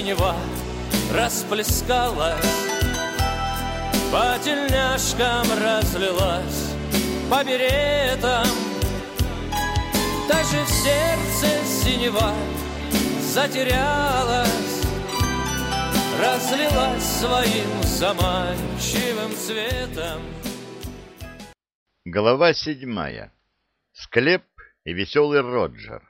Синева, расплескалась По тельняшкам разлилась, по беретам Даже в сердце синева затерялась Разлилась своим заманчивым цветом Глава седьмая. Склеп и веселый Роджер.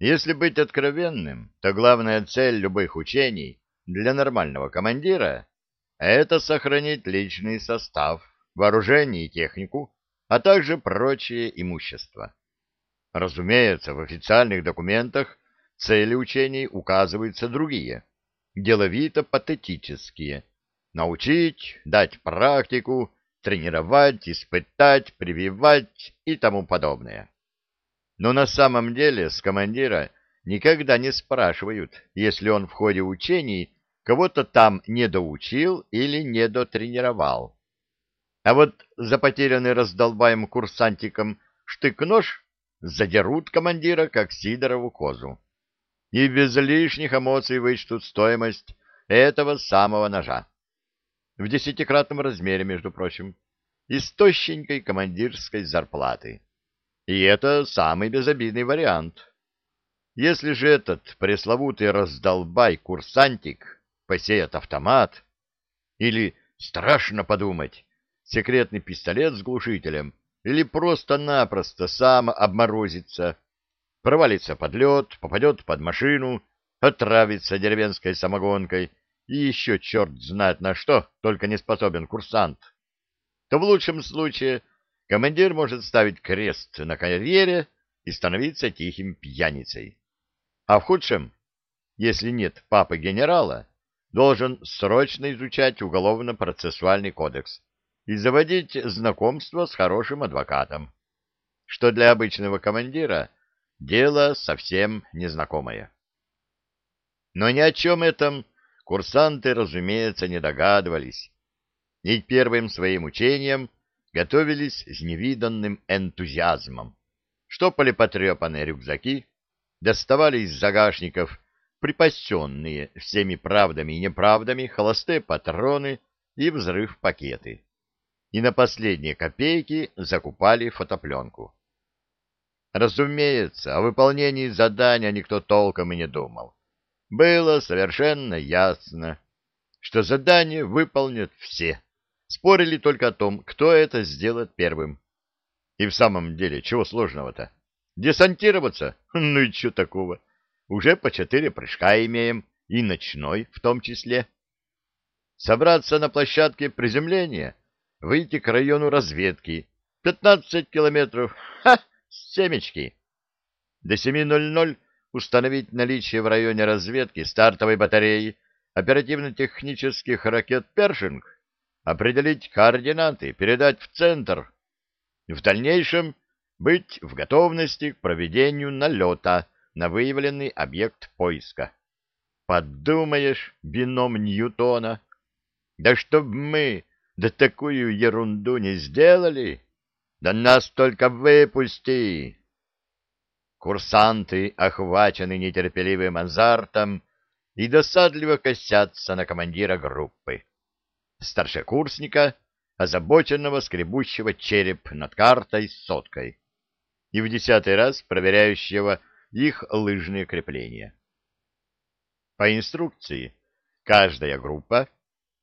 Если быть откровенным, то главная цель любых учений для нормального командира — это сохранить личный состав, вооружение и технику, а также прочее имущество. Разумеется, в официальных документах цели учений указываются другие, деловито-патетические — научить, дать практику, тренировать, испытать, прививать и тому подобное. Но на самом деле с командира никогда не спрашивают, если он в ходе учений кого-то там недоучил или недотренировал. А вот за потерянный раздолбаем курсантиком штык-нож задерут командира, как Сидорову козу. И без лишних эмоций вычтут стоимость этого самого ножа. В десятикратном размере, между прочим, из тощенькой командирской зарплаты. И это самый безобидный вариант. Если же этот пресловутый раздолбай-курсантик посеет автомат, или, страшно подумать, секретный пистолет с глушителем, или просто-напросто сам обморозится, провалится под лед, попадет под машину, отравится деревенской самогонкой и еще черт знает на что, только не способен курсант, то в лучшем случае командир может ставить крест на карьере и становиться тихим пьяницей. А в худшем, если нет папы генерала, должен срочно изучать уголовно-процессуальный кодекс и заводить знакомство с хорошим адвокатом, что для обычного командира дело совсем незнакомое. Но ни о чем этом курсанты, разумеется, не догадывались, и первым своим учением готовились с невиданным энтузиазмом. Штопали потрепанные рюкзаки, доставали из загашников припасенные всеми правдами и неправдами холостые патроны и взрыв-пакеты. И на последние копейки закупали фотопленку. Разумеется, о выполнении задания никто толком и не думал. Было совершенно ясно, что задание выполнят все Спорили только о том, кто это сделает первым. И в самом деле, чего сложного-то? Десантироваться? Ну и что такого? Уже по четыре прыжка имеем, и ночной в том числе. Собраться на площадке приземления, выйти к району разведки. Пятнадцать километров. Ха! Семечки. До 7.00 установить наличие в районе разведки стартовой батареи оперативно-технических ракет «Першинг» определить координаты, передать в центр. В дальнейшем быть в готовности к проведению налета на выявленный объект поиска. Подумаешь, бином Ньютона, да чтоб мы да такую ерунду не сделали, да нас только выпусти. Курсанты, охвачены нетерпеливым азартом, и досадливо косятся на командира группы старшекурсника, озабоченного скребущего череп над картой с соткой, и в десятый раз проверяющего их лыжные крепления. По инструкции, каждая группа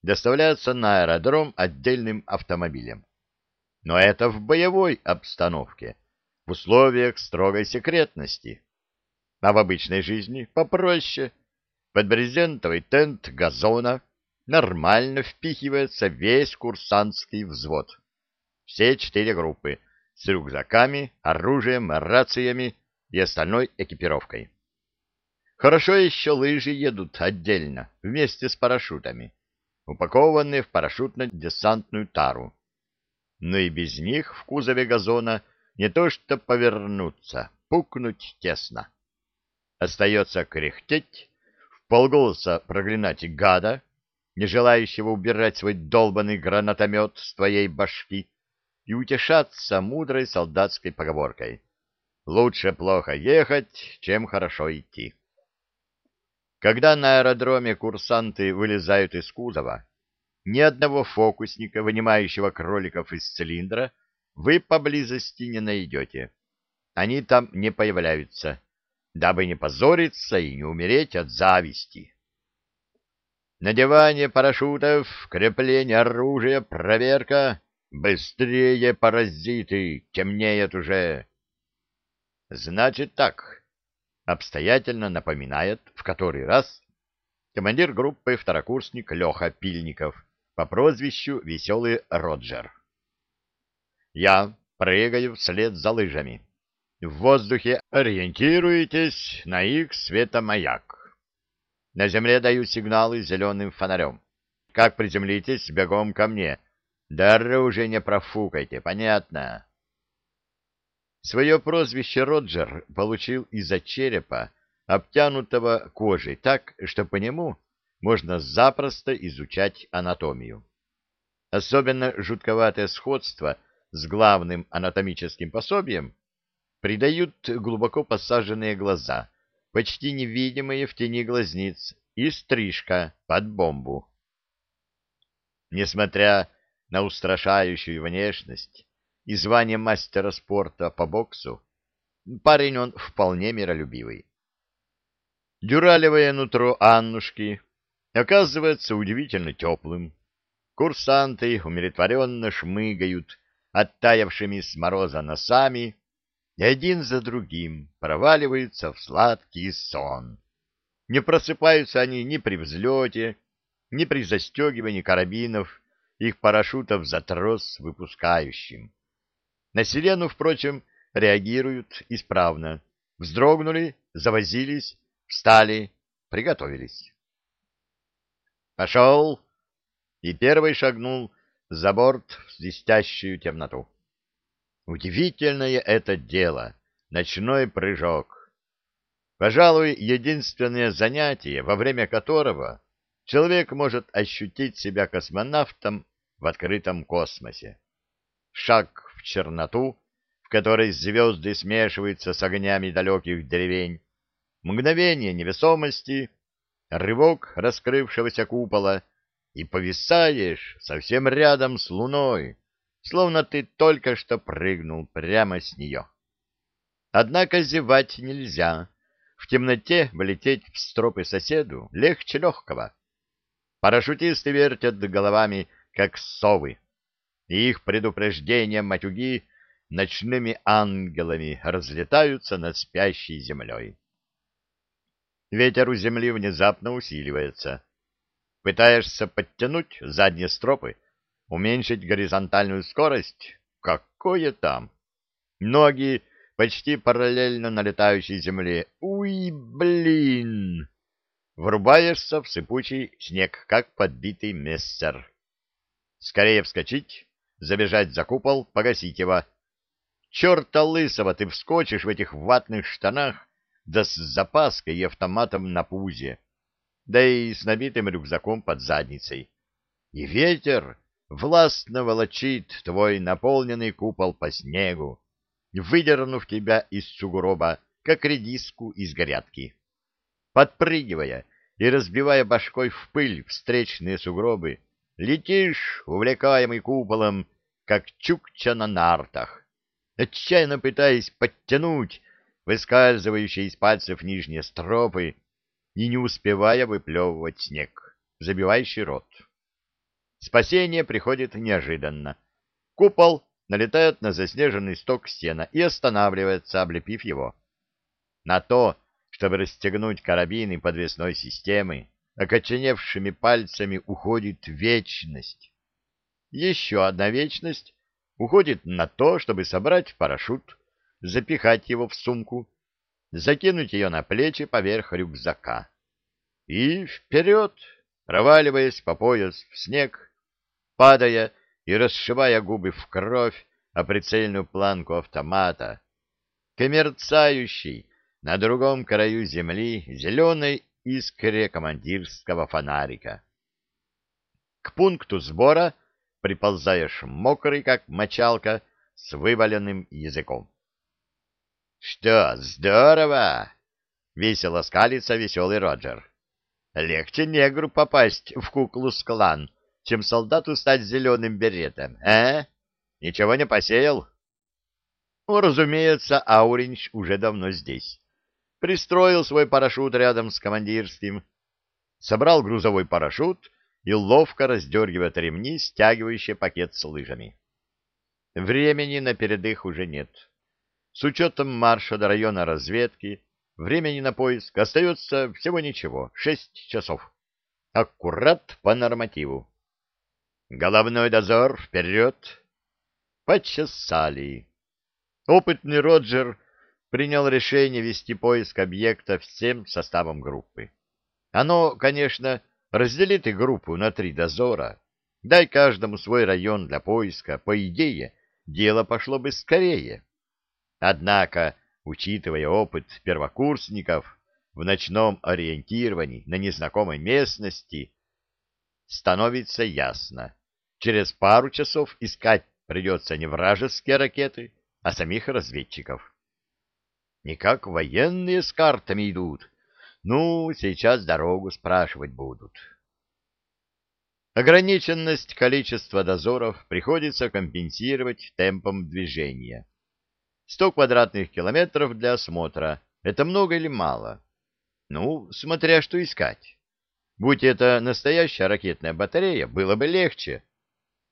доставляется на аэродром отдельным автомобилем. Но это в боевой обстановке, в условиях строгой секретности. А в обычной жизни попроще. Под брезентовый тент газона – нормально впихивается весь курсантский взвод. Все четыре группы с рюкзаками, оружием, рациями и остальной экипировкой. Хорошо еще лыжи едут отдельно, вместе с парашютами, упакованные в парашютно-десантную тару. Но и без них в кузове газона не то что повернуться, пукнуть тесно. Остается кряхтеть, в полголоса проклинать гада, не желающего убирать свой долбанный гранатомет с твоей башки, и утешаться мудрой солдатской поговоркой. Лучше плохо ехать, чем хорошо идти. Когда на аэродроме курсанты вылезают из кузова, ни одного фокусника, вынимающего кроликов из цилиндра, вы поблизости не найдете. Они там не появляются, дабы не позориться и не умереть от зависти. Надевание парашютов, крепление оружия, проверка. Быстрее, паразиты, темнеет уже. Значит так, обстоятельно напоминает в который раз командир группы второкурсник Леха Пильников по прозвищу Веселый Роджер. Я прыгаю вслед за лыжами. В воздухе ориентируйтесь на их светомаяк. На земле даю сигналы зеленым фонарем. Как приземлитесь, бегом ко мне. Да оружие не профукайте, понятно? Свое прозвище Роджер получил из-за черепа, обтянутого кожей так, что по нему можно запросто изучать анатомию. Особенно жутковатое сходство с главным анатомическим пособием придают глубоко посаженные глаза, почти невидимые в тени глазниц, и стрижка под бомбу. Несмотря на устрашающую внешность и звание мастера спорта по боксу, парень он вполне миролюбивый. Дюралевое нутро Аннушки оказывается удивительно теплым. Курсанты умиротворенно шмыгают оттаявшими с мороза носами, и один за другим проваливаются в сладкий сон. Не просыпаются они ни при взлете, ни при застегивании карабинов, их парашютов за трос выпускающим. На сирену, впрочем, реагируют исправно. Вздрогнули, завозились, встали, приготовились. Пошел! И первый шагнул за борт в свистящую темноту. Удивительное это дело — ночной прыжок. Пожалуй, единственное занятие, во время которого человек может ощутить себя космонавтом в открытом космосе. Шаг в черноту, в которой звезды смешиваются с огнями далеких деревень, мгновение невесомости, рывок раскрывшегося купола — и повисаешь совсем рядом с луной, словно ты только что прыгнул прямо с нее. Однако зевать нельзя. В темноте влететь в стропы соседу легче легкого. Парашютисты вертят головами, как совы, и их предупреждения матюги ночными ангелами разлетаются над спящей землей. Ветер у земли внезапно усиливается. Пытаешься подтянуть задние стропы, уменьшить горизонтальную скорость? Какое там? Ноги почти параллельно налетающей земле. Уй, блин! Врубаешься в сыпучий снег, как подбитый мессер. Скорее вскочить, забежать за купол, погасить его. Черта лысого ты вскочишь в этих ватных штанах, да с запаской и автоматом на пузе да и с набитым рюкзаком под задницей. И ветер властно волочит твой наполненный купол по снегу, выдернув тебя из сугроба, как редиску из горятки. Подпрыгивая и разбивая башкой в пыль встречные сугробы, летишь, увлекаемый куполом, как чукча на нартах, отчаянно пытаясь подтянуть выскальзывающие из пальцев нижние стропы, и не успевая выплевывать снег, забивающий рот. Спасение приходит неожиданно. Купол налетает на заснеженный сток сена и останавливается, облепив его. На то, чтобы расстегнуть карабины подвесной системы, окоченевшими пальцами уходит вечность. Еще одна вечность уходит на то, чтобы собрать парашют, запихать его в сумку закинуть ее на плечи поверх рюкзака. И вперед, проваливаясь по пояс в снег, падая и расшивая губы в кровь о прицельную планку автомата, к на другом краю земли зеленой искре командирского фонарика. К пункту сбора приползаешь мокрый, как мочалка, с вываленным языком. «Что, здорово!» — весело скалится веселый Роджер. Легче негру попасть в куклу-склан, чем солдату стать зеленым беретом, а? Ничего не посеял? Ну, разумеется, Ауринч уже давно здесь. Пристроил свой парашют рядом с командирским, собрал грузовой парашют и ловко раздергивает ремни, стягивающие пакет с лыжами. Времени на передых уже нет. С учетом марша до района разведки, времени на поиск остается всего ничего, шесть часов. Аккурат по нормативу. Головной дозор, вперед! Почесали. Опытный Роджер принял решение вести поиск объекта всем составом группы. Оно, конечно, разделит и группу на три дозора. Дай каждому свой район для поиска, по идее, дело пошло бы скорее. Однако, учитывая опыт первокурсников в ночном ориентировании на незнакомой местности, становится ясно. Через пару часов искать придется не вражеские ракеты, а самих разведчиков. Не как военные с картами идут. Ну, сейчас дорогу спрашивать будут. Ограниченность количества дозоров приходится компенсировать темпом движения. 100 квадратных километров для осмотра — это много или мало? Ну, смотря что искать. Будь это настоящая ракетная батарея, было бы легче.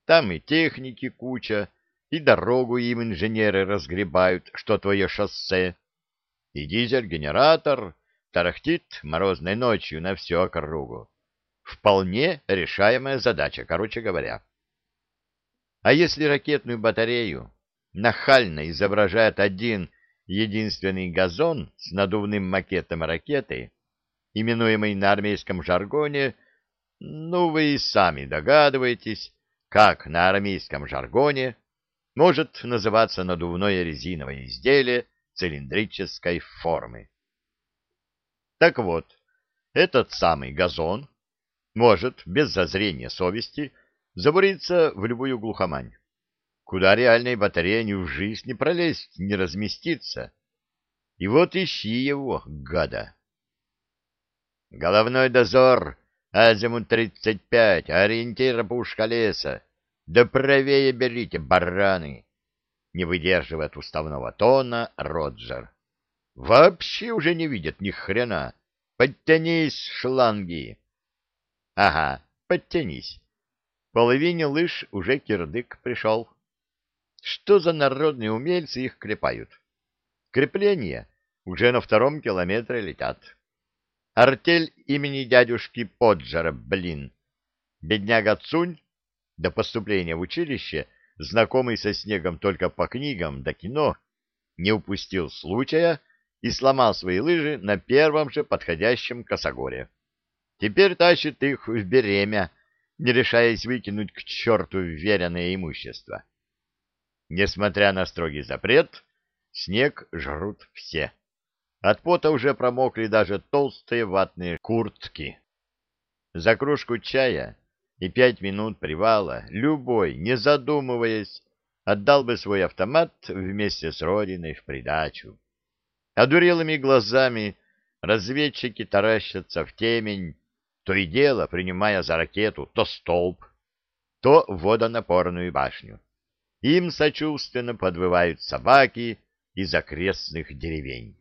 Там и техники куча, и дорогу им инженеры разгребают, что твое шоссе. И дизель-генератор тарахтит морозной ночью на всю округу. Вполне решаемая задача, короче говоря. А если ракетную батарею нахально изображает один единственный газон с надувным макетом ракеты, именуемый на армейском жаргоне, ну, вы и сами догадываетесь, как на армейском жаргоне может называться надувное резиновое изделие цилиндрической формы. Так вот, этот самый газон может без зазрения совести забуриться в любую глухомань, куда реальной батарея ни в жизнь не пролезть, не разместиться. И вот ищи его, гада. Головной дозор Азимут 35, ориентир пушка леса. Да правее берите, бараны! Не выдерживает уставного тона Роджер. Вообще уже не видят ни хрена. Подтянись, шланги! Ага, подтянись. Половине лыж уже кирдык пришел. Что за народные умельцы их крепают? Крепления уже на втором километре летят. Артель имени дядюшки Поджера, блин. Бедняга Цунь до поступления в училище, знакомый со снегом только по книгам да кино, не упустил случая и сломал свои лыжи на первом же подходящем косогоре. Теперь тащит их в беремя, не решаясь выкинуть к черту веренное имущество. Несмотря на строгий запрет, снег жрут все. От пота уже промокли даже толстые ватные куртки. За кружку чая и пять минут привала любой, не задумываясь, отдал бы свой автомат вместе с Родиной в придачу. Одурелыми глазами разведчики таращатся в темень, то и дело принимая за ракету то столб, то водонапорную башню. Им сочувственно подвывают собаки из окрестных деревень.